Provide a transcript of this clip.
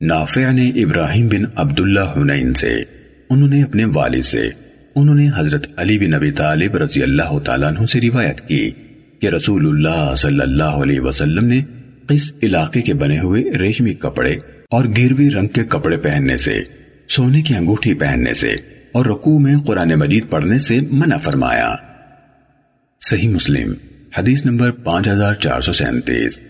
نافع نے ابراہیم بن عبداللہ حنین سے، انہوں نے اپنے والد سے، انہوں نے حضرت علی بن ابی طالب رضی اللہ تعالیٰ عنہ سے روایت کی کہ رسول اللہ صلی اللہ علیہ وسلم نے اس علاقے کے بنے ہوئے ریشمی کپڑے اور گیروی رنگ کے کپڑے پہننے سے، سونے کی انگوٹھی پہننے سے اور رکوع میں قرآن مجید پڑھنے سے منع فرمایا۔ صحیح مسلم، حدیث نمبر پانچ ہزار چار سو سینتیس۔